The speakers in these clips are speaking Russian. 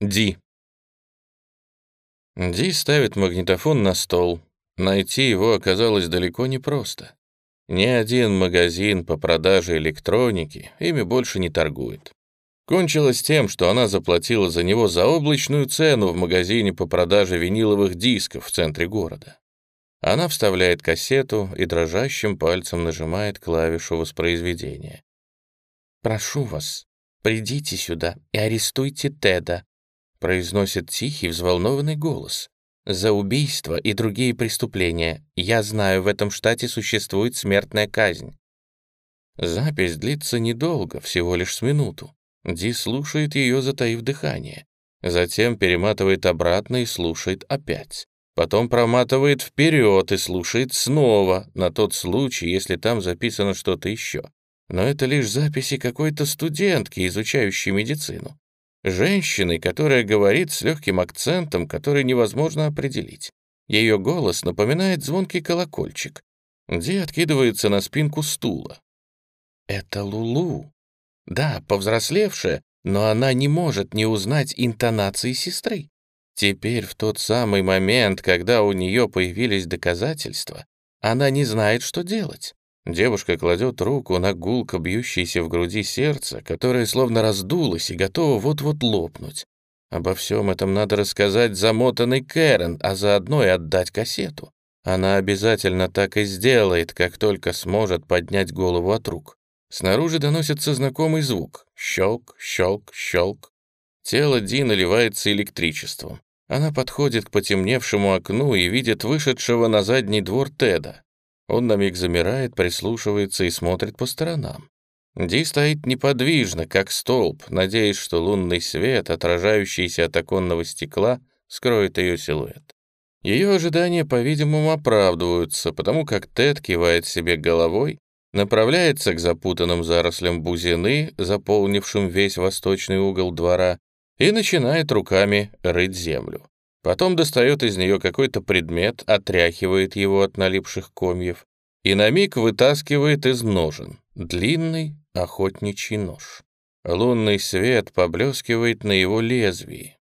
Ди. Ди ставит магнитофон на стол. Найти его оказалось далеко не просто. Ни один магазин по продаже электроники ими больше не торгует. Кончилось тем, что она заплатила за него заоблачную цену в магазине по продаже виниловых дисков в центре города. Она вставляет кассету и дрожащим пальцем нажимает клавишу воспроизведения. «Прошу вас, придите сюда и арестуйте Теда», произносит тихий, взволнованный голос. «За убийство и другие преступления. Я знаю, в этом штате существует смертная казнь». Запись длится недолго, всего лишь с минуту. Ди слушает ее, затаив дыхание. Затем перематывает обратно и слушает опять. Потом проматывает вперед и слушает снова, на тот случай, если там записано что-то еще. Но это лишь записи какой-то студентки, изучающей медицину. Женщины, которая говорит с легким акцентом, который невозможно определить. Ее голос напоминает звонкий колокольчик. Ди откидывается на спинку стула. Это Лулу. Да, повзрослевшая, но она не может не узнать интонации сестры. Теперь, в тот самый момент, когда у нее появились доказательства, она не знает, что делать. Девушка кладет руку на гулко бьющееся в груди сердце, которое словно раздулось и готово вот-вот лопнуть. Обо всем этом надо рассказать замотанный Кэрен, а заодно и отдать кассету. Она обязательно так и сделает, как только сможет поднять голову от рук. Снаружи доносится знакомый звук. Щелк, щелк, щелк. Тело Ди наливается электричеством. Она подходит к потемневшему окну и видит вышедшего на задний двор Теда. Он на миг замирает, прислушивается и смотрит по сторонам. Ди стоит неподвижно, как столб, надеясь, что лунный свет, отражающийся от оконного стекла, скроет ее силуэт. Ее ожидания, по-видимому, оправдываются, потому как Тед кивает себе головой, направляется к запутанным зарослям бузины, заполнившим весь восточный угол двора, и начинает руками рыть землю. Потом достает из нее какой-то предмет, отряхивает его от налипших комьев и на миг вытаскивает из ножен длинный охотничий нож. Лунный свет поблескивает на его лезвии.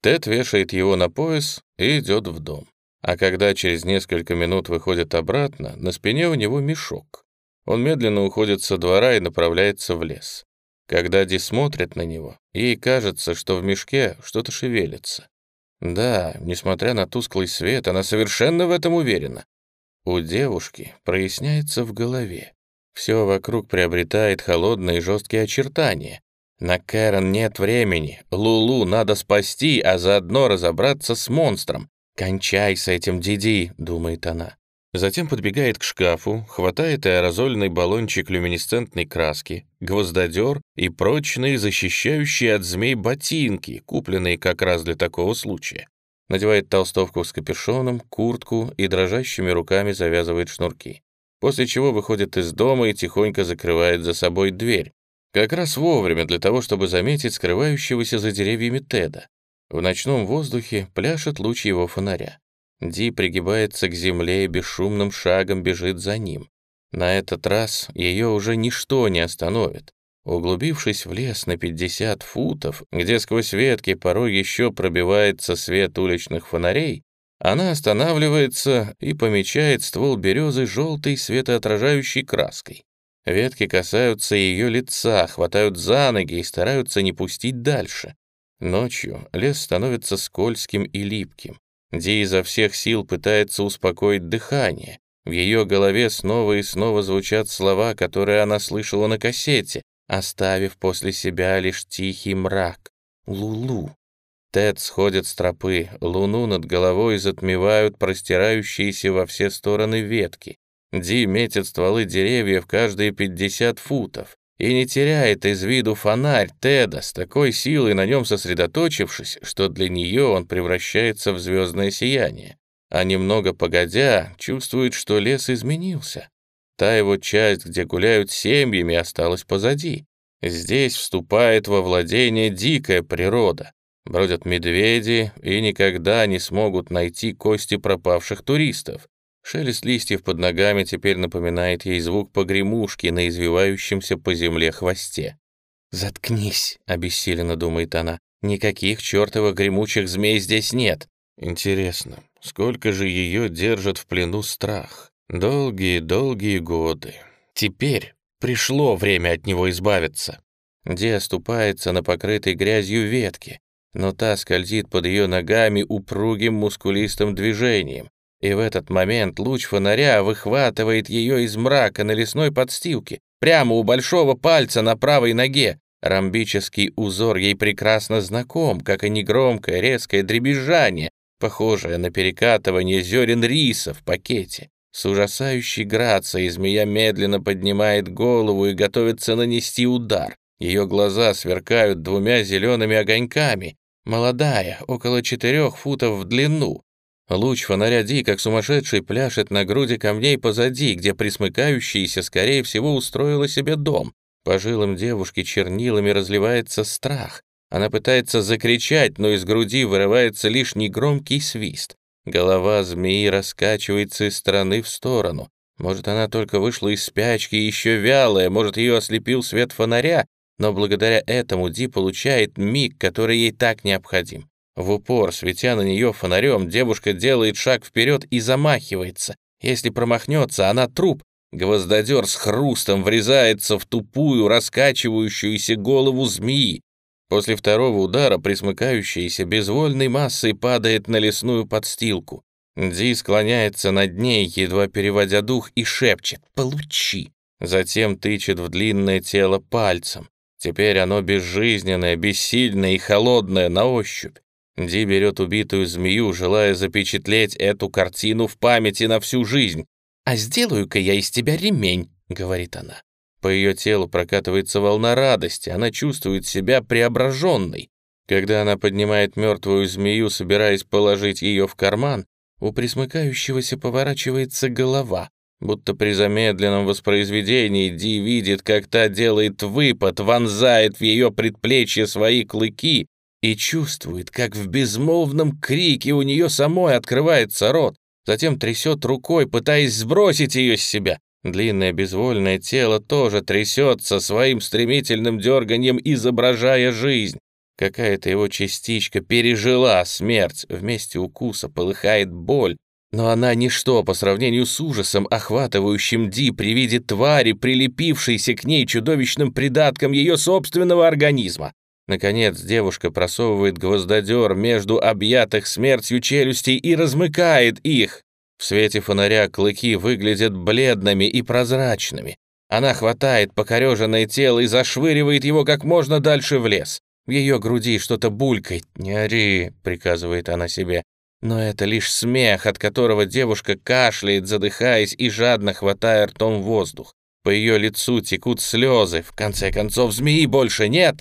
Тед вешает его на пояс и идет в дом. А когда через несколько минут выходит обратно, на спине у него мешок. Он медленно уходит со двора и направляется в лес. Когда Ди смотрит на него, ей кажется, что в мешке что-то шевелится. Да, несмотря на тусклый свет, она совершенно в этом уверена. У девушки проясняется в голове. Все вокруг приобретает холодные жесткие очертания. На Кэрон нет времени. Лулу надо спасти, а заодно разобраться с монстром. «Кончай с этим, Диди», — думает она. Затем подбегает к шкафу, хватает аэрозольный баллончик люминесцентной краски, гвоздодер и прочные защищающие от змей ботинки, купленные как раз для такого случая. Надевает толстовку с капюшоном, куртку и дрожащими руками завязывает шнурки. После чего выходит из дома и тихонько закрывает за собой дверь. Как раз вовремя для того, чтобы заметить скрывающегося за деревьями Теда. В ночном воздухе пляшет луч его фонаря. Ди пригибается к земле и бесшумным шагом бежит за ним. На этот раз ее уже ничто не остановит. Углубившись в лес на 50 футов, где сквозь ветки порой еще пробивается свет уличных фонарей, она останавливается и помечает ствол березы желтой светоотражающей краской. Ветки касаются ее лица, хватают за ноги и стараются не пустить дальше. Ночью лес становится скользким и липким. Ди изо всех сил пытается успокоить дыхание. В ее голове снова и снова звучат слова, которые она слышала на кассете, оставив после себя лишь тихий мрак. Лулу. Тед сходит с тропы, луну над головой затмевают простирающиеся во все стороны ветки. Ди метит стволы деревьев каждые пятьдесят футов и не теряет из виду фонарь Теда с такой силой на нем сосредоточившись, что для нее он превращается в звездное сияние. А немного погодя, чувствует, что лес изменился. Та его часть, где гуляют семьями, осталась позади. Здесь вступает во владение дикая природа. Бродят медведи и никогда не смогут найти кости пропавших туристов. Шелест листьев под ногами теперь напоминает ей звук погремушки на извивающемся по земле хвосте. «Заткнись», — обессиленно думает она. Никаких чертовых гремучих змей здесь нет. Интересно, сколько же ее держит в плену страх? Долгие-долгие годы. Теперь пришло время от него избавиться. Ди оступается на покрытой грязью ветке, но та скользит под ее ногами упругим мускулистым движением, и в этот момент луч фонаря выхватывает ее из мрака на лесной подстилке, прямо у большого пальца на правой ноге. Ромбический узор ей прекрасно знаком, как и негромкое резкое дребезжание, похожее на перекатывание зерен риса в пакете. С ужасающей грацией змея медленно поднимает голову и готовится нанести удар. Ее глаза сверкают двумя зелеными огоньками, Молодая, около четырех футов в длину. Луч фонаря Ди, как сумасшедший, пляшет на груди камней позади, где присмыкающийся, скорее всего, устроила себе дом. По жилам девушки чернилами разливается страх. Она пытается закричать, но из груди вырывается лишь негромкий свист. Голова змеи раскачивается из стороны в сторону. Может, она только вышла из спячки еще вялая, может, ее ослепил свет фонаря, но благодаря этому Ди получает миг, который ей так необходим. В упор, светя на нее фонарем, девушка делает шаг вперед и замахивается. Если промахнется, она труп. Гвоздодер с хрустом врезается в тупую, раскачивающуюся голову змеи. После второго удара присмыкающаяся безвольной массой падает на лесную подстилку. Ди склоняется над ней, едва переводя дух, и шепчет «Получи!». Затем тычет в длинное тело пальцем. Теперь оно безжизненное, бессильное и холодное на ощупь. Ди берет убитую змею, желая запечатлеть эту картину в памяти на всю жизнь. «А сделаю-ка я из тебя ремень», — говорит она. По ее телу прокатывается волна радости, она чувствует себя преображенной. Когда она поднимает мертвую змею, собираясь положить ее в карман, у присмыкающегося поворачивается голова, будто при замедленном воспроизведении Ди видит, как та делает выпад, вонзает в ее предплечье свои клыки и чувствует, как в безмолвном крике у нее самой открывается рот, затем трясет рукой, пытаясь сбросить ее с себя. Длинное безвольное тело тоже трясется своим стремительным дерганием, изображая жизнь. Какая-то его частичка пережила смерть, вместе укуса полыхает боль, но она ничто по сравнению с ужасом, охватывающим Ди при виде твари, прилепившейся к ней чудовищным придатком ее собственного организма. Наконец девушка просовывает гвоздодер между объятых смертью челюстей и размыкает их. В свете фонаря клыки выглядят бледными и прозрачными. Она хватает покореженное тело и зашвыривает его как можно дальше в лес. В ее груди что-то булькает. «Не ори», — приказывает она себе. Но это лишь смех, от которого девушка кашляет, задыхаясь и жадно хватая ртом воздух. По ее лицу текут слезы. В конце концов, змеи больше нет.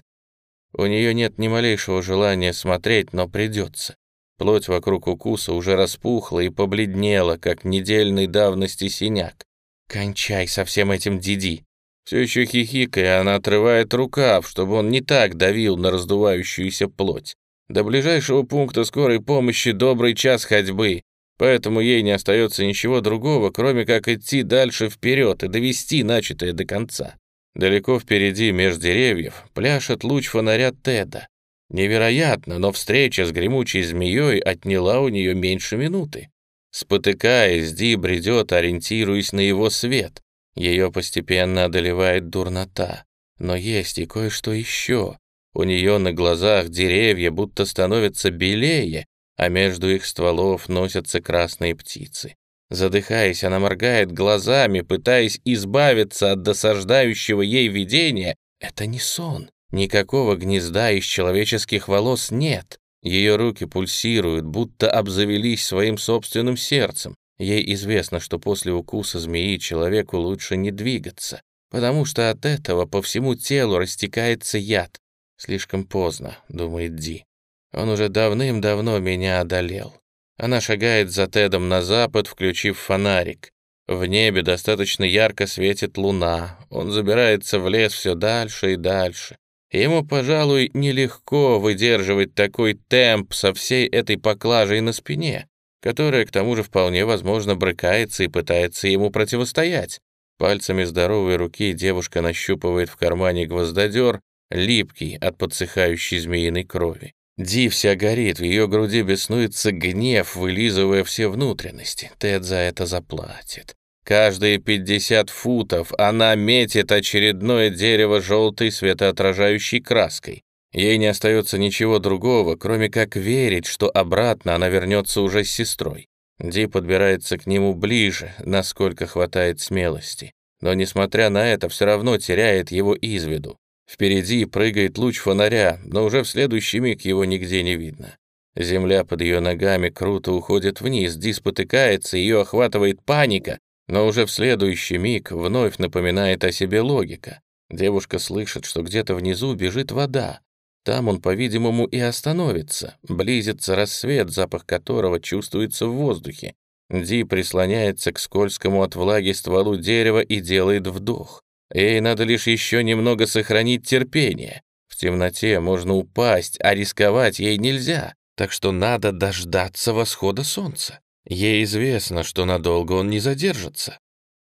У нее нет ни малейшего желания смотреть, но придется. Плоть вокруг укуса уже распухла и побледнела, как недельной давности синяк. «Кончай со всем этим, Диди!» Все еще хихикая, она отрывает рукав, чтобы он не так давил на раздувающуюся плоть. До ближайшего пункта скорой помощи добрый час ходьбы, поэтому ей не остается ничего другого, кроме как идти дальше вперед и довести начатое до конца. Далеко впереди, меж деревьев, пляшет луч фонаря Теда. Невероятно, но встреча с гремучей змеей отняла у нее меньше минуты. Спотыкаясь, Ди бредет, ориентируясь на его свет. Ее постепенно одолевает дурнота. Но есть и кое-что еще. У нее на глазах деревья будто становятся белее, а между их стволов носятся красные птицы. Задыхаясь, она моргает глазами, пытаясь избавиться от досаждающего ей видения. Это не сон. Никакого гнезда из человеческих волос нет. Ее руки пульсируют, будто обзавелись своим собственным сердцем. Ей известно, что после укуса змеи человеку лучше не двигаться, потому что от этого по всему телу растекается яд. Слишком поздно, думает Ди. Он уже давным-давно меня одолел. Она шагает за Тедом на запад, включив фонарик. В небе достаточно ярко светит луна. Он забирается в лес все дальше и дальше. Ему, пожалуй, нелегко выдерживать такой темп со всей этой поклажей на спине, которая, к тому же, вполне возможно, брыкается и пытается ему противостоять. Пальцами здоровой руки девушка нащупывает в кармане гвоздодер липкий от подсыхающей змеиной крови. Ди вся горит, в ее груди беснуется гнев, вылизывая все внутренности. Тед за это заплатит. Каждые 50 футов она метит очередное дерево желтой светоотражающей краской. Ей не остается ничего другого, кроме как верить, что обратно она вернется уже с сестрой. Ди подбирается к нему ближе, насколько хватает смелости. Но, несмотря на это, все равно теряет его из виду. Впереди прыгает луч фонаря, но уже в следующий миг его нигде не видно. Земля под ее ногами круто уходит вниз, Ди спотыкается, ее охватывает паника, но уже в следующий миг вновь напоминает о себе логика. Девушка слышит, что где-то внизу бежит вода. Там он, по-видимому, и остановится. Близится рассвет, запах которого чувствуется в воздухе. Ди прислоняется к скользкому от влаги стволу дерева и делает вдох. Ей надо лишь еще немного сохранить терпение. В темноте можно упасть, а рисковать ей нельзя, так что надо дождаться восхода солнца. Ей известно, что надолго он не задержится.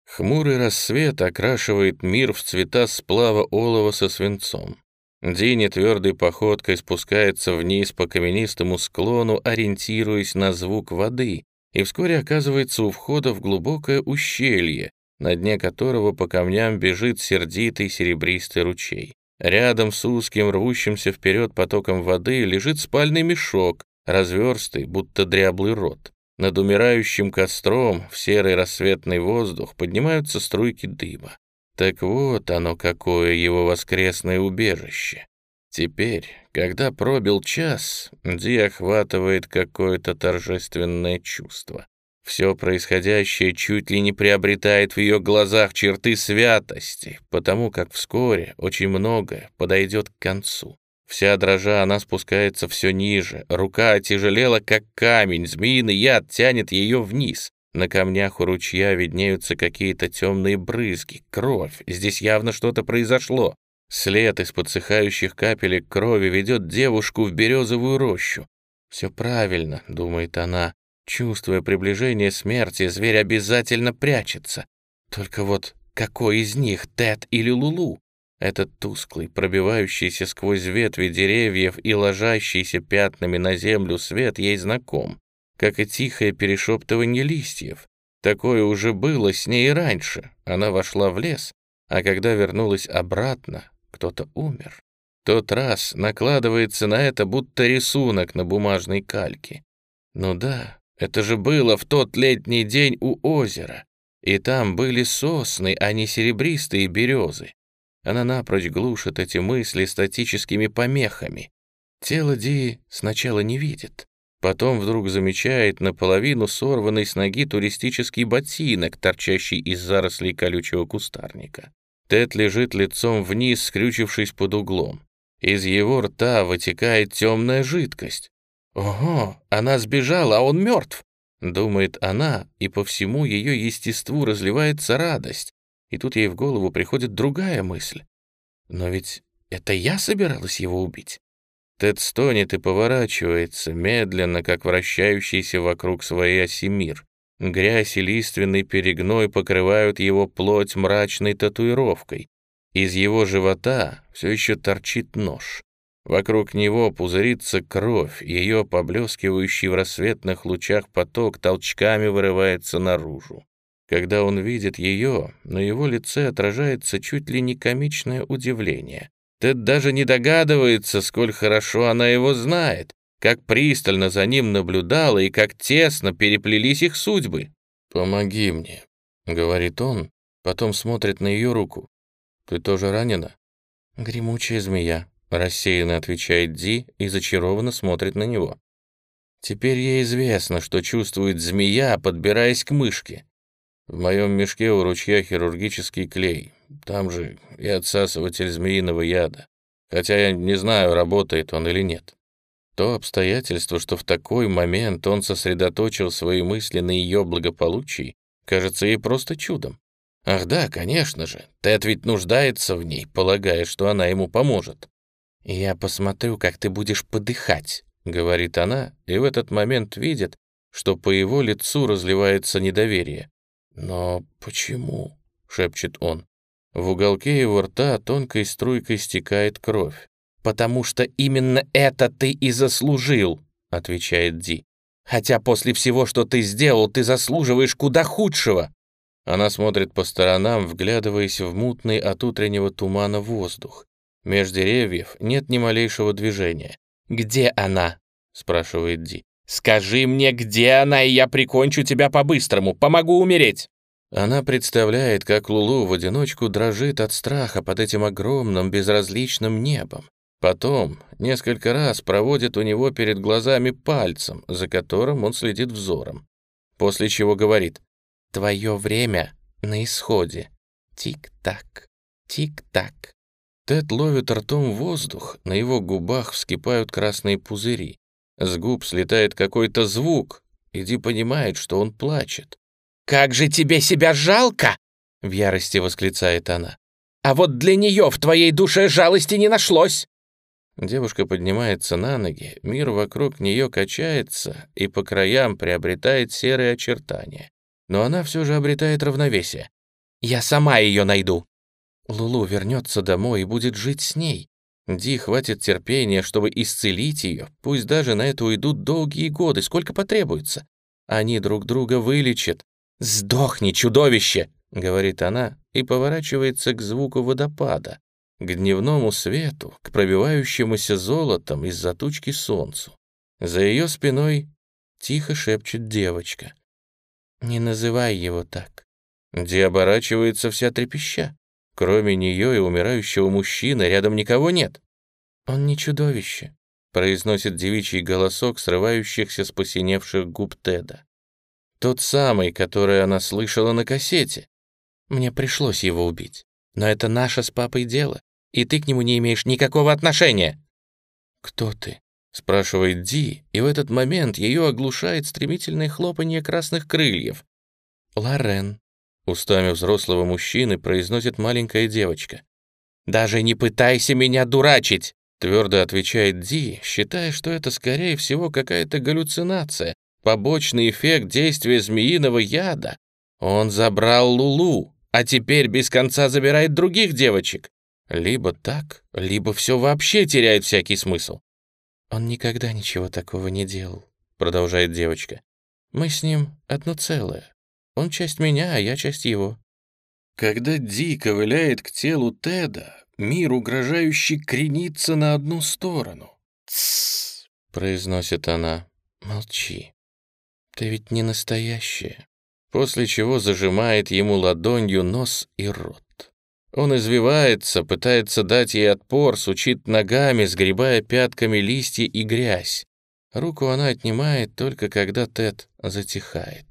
Хмурый рассвет окрашивает мир в цвета сплава олова со свинцом. Дини твердой походкой спускается вниз по каменистому склону, ориентируясь на звук воды, и вскоре оказывается у входа в глубокое ущелье, на дне которого по камням бежит сердитый серебристый ручей. Рядом с узким рвущимся вперед потоком воды лежит спальный мешок, разверстый, будто дряблый рот. Над умирающим костром в серый рассветный воздух поднимаются струйки дыма. Так вот оно какое его воскресное убежище. Теперь, когда пробил час, Ди охватывает какое-то торжественное чувство. Все происходящее чуть ли не приобретает в ее глазах черты святости, потому как вскоре очень многое подойдет к концу. Вся дрожа она спускается все ниже, рука отяжелела, как камень, змеиный яд тянет ее вниз. На камнях у ручья виднеются какие-то темные брызги, кровь, здесь явно что-то произошло. След из подсыхающих капелек крови ведет девушку в березовую рощу. «Все правильно», — думает она, Чувствуя приближение смерти, зверь обязательно прячется. Только вот какой из них, Тед или Лулу? Этот тусклый, пробивающийся сквозь ветви деревьев и ложащийся пятнами на землю свет ей знаком, как и тихое перешептывание листьев. Такое уже было с ней раньше. Она вошла в лес, а когда вернулась обратно, кто-то умер. Тот раз накладывается на это будто рисунок на бумажной кальке. Ну да, это же было в тот летний день у озера. И там были сосны, а не серебристые березы. Она напрочь глушит эти мысли статическими помехами. Тело Ди сначала не видит. Потом вдруг замечает наполовину сорванный с ноги туристический ботинок, торчащий из зарослей колючего кустарника. Тед лежит лицом вниз, скрючившись под углом. Из его рта вытекает темная жидкость. «Ого, она сбежала, а он мертв!» Думает она, и по всему ее естеству разливается радость. И тут ей в голову приходит другая мысль. «Но ведь это я собиралась его убить?» Тед стонет и поворачивается, медленно, как вращающийся вокруг своей оси мир. Грязь и лиственный перегной покрывают его плоть мрачной татуировкой. Из его живота все еще торчит нож. Вокруг него пузырится кровь, ее поблескивающий в рассветных лучах поток толчками вырывается наружу. Когда он видит ее, на его лице отражается чуть ли не комичное удивление. Тед даже не догадывается, сколь хорошо она его знает, как пристально за ним наблюдала и как тесно переплелись их судьбы. «Помоги мне», — говорит он, потом смотрит на ее руку. «Ты тоже ранена?» «Гремучая змея», Рассеянно отвечает Ди и зачарованно смотрит на него. Теперь ей известно, что чувствует змея, подбираясь к мышке. В моем мешке у ручья хирургический клей. Там же и отсасыватель змеиного яда. Хотя я не знаю, работает он или нет. То обстоятельство, что в такой момент он сосредоточил свои мысли на ее благополучии, кажется ей просто чудом. Ах да, конечно же, Тед ведь нуждается в ней, полагая, что она ему поможет. «Я посмотрю, как ты будешь подыхать», — говорит она, и в этот момент видит, что по его лицу разливается недоверие. «Но почему?» — шепчет он. В уголке его рта тонкой струйкой стекает кровь. «Потому что именно это ты и заслужил», — отвечает Ди. «Хотя после всего, что ты сделал, ты заслуживаешь куда худшего». Она смотрит по сторонам, вглядываясь в мутный от утреннего тумана воздух. Меж деревьев нет ни малейшего движения. «Где она?» — спрашивает Ди. «Скажи мне, где она, и я прикончу тебя по-быстрому, помогу умереть!» Она представляет, как Лулу в одиночку дрожит от страха под этим огромным безразличным небом. Потом несколько раз проводит у него перед глазами пальцем, за которым он следит взором. После чего говорит «Твое время на исходе. Тик-так, тик-так». Тед ловит ртом воздух, на его губах вскипают красные пузыри. С губ слетает какой-то звук, Иди понимает, что он плачет. «Как же тебе себя жалко!» — в ярости восклицает она. «А вот для нее в твоей душе жалости не нашлось!» Девушка поднимается на ноги, мир вокруг нее качается и по краям приобретает серые очертания. Но она все же обретает равновесие. «Я сама ее найду!» Лулу вернется домой и будет жить с ней. Ди хватит терпения, чтобы исцелить ее, пусть даже на это уйдут долгие годы, сколько потребуется. Они друг друга вылечат, «Сдохни, чудовище!» — говорит она и поворачивается к звуку водопада, к дневному свету, к пробивающемуся золотом из-за тучки солнцу. За ее спиной тихо шепчет девочка. «Не называй его так». Ди оборачивается вся трепеща. Кроме нее и умирающего мужчины рядом никого нет. «Он не чудовище», — произносит девичий голосок, срывающихся с посиневших губ Теда. Тот самый, который она слышала на кассете. Мне пришлось его убить. Но это наше с папой дело, и ты к нему не имеешь никакого отношения. «Кто ты?» — спрашивает Ди, и в этот момент ее оглушает стремительное хлопанье красных крыльев. «Лорен», — устами взрослого мужчины произносит маленькая девочка. «Даже не пытайся меня дурачить!» — твердо отвечает Ди, считая, что это, скорее всего, какая-то галлюцинация, побочный эффект действия змеиного яда. Он забрал Лулу, а теперь без конца забирает других девочек. Либо так, либо все вообще теряет всякий смысл. «Он никогда ничего такого не делал», — продолжает девочка. «Мы с ним одно целое. Он часть меня, а я часть его». Когда Ди ковыляет к телу Теда, мир угрожающе кренится на одну сторону. «Тссс», — произносит она, — «молчи». Ты ведь не настоящая. После чего зажимает ему ладонью нос и рот. Он извивается, пытается дать ей отпор, сучит ногами, сгребая пятками листья и грязь. Руку она отнимает только когда Тед затихает.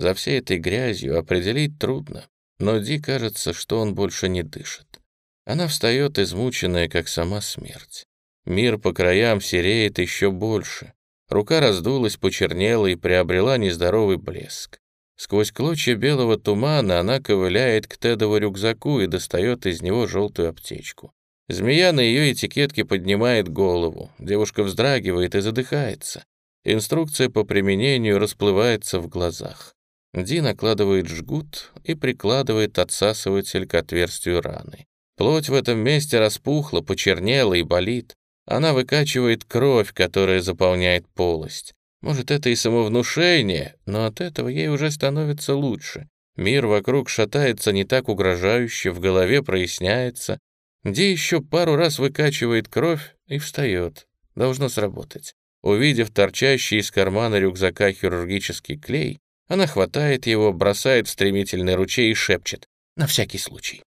За всей этой грязью определить трудно, но Ди кажется, что он больше не дышит. Она встает измученная, как сама смерть. Мир по краям сереет еще больше. Рука раздулась, почернела и приобрела нездоровый блеск. Сквозь клочья белого тумана она ковыляет к Тедову рюкзаку и достает из него желтую аптечку. Змея на ее этикетке поднимает голову. Девушка вздрагивает и задыхается. Инструкция по применению расплывается в глазах. Ди накладывает жгут и прикладывает отсасыватель к отверстию раны. Плоть в этом месте распухла, почернела и болит. Она выкачивает кровь, которая заполняет полость. Может, это и самовнушение, но от этого ей уже становится лучше. Мир вокруг шатается не так угрожающе, в голове проясняется. Ди еще пару раз выкачивает кровь и встает. Должно сработать. Увидев торчащий из кармана рюкзака хирургический клей, она хватает его, бросает в стремительный ручей и шепчет. На всякий случай.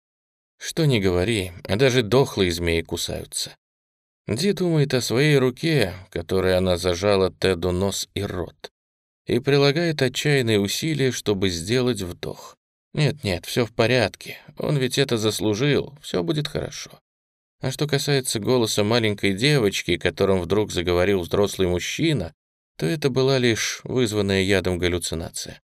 Что ни говори, а даже дохлые змеи кусаются. Ди думает о своей руке, которой она зажала Теду нос и рот, и прилагает отчаянные усилия, чтобы сделать вдох. Нет-нет, все в порядке, он ведь это заслужил, все будет хорошо. А что касается голоса маленькой девочки, которым вдруг заговорил взрослый мужчина, то это была лишь вызванная ядом галлюцинация.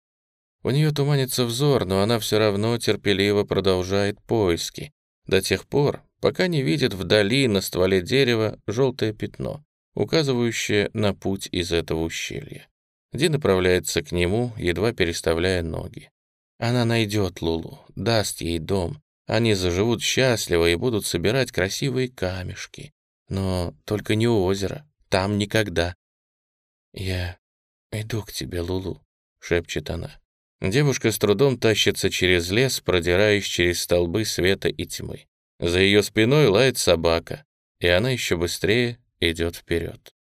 У нее туманится взор, но она все равно терпеливо продолжает поиски, до тех пор, пока не видит вдали на стволе дерева желтое пятно, указывающее на путь из этого ущелья. Ди направляется к нему, едва переставляя ноги. Она найдет Лулу, даст ей дом, Они заживут счастливо и будут собирать красивые камешки. Но только не у озера, там никогда. «Я иду к тебе, Лулу», — шепчет она. Девушка с трудом тащится через лес, продираясь через столбы света и тьмы. За ее спиной лает собака, и она еще быстрее идет вперед.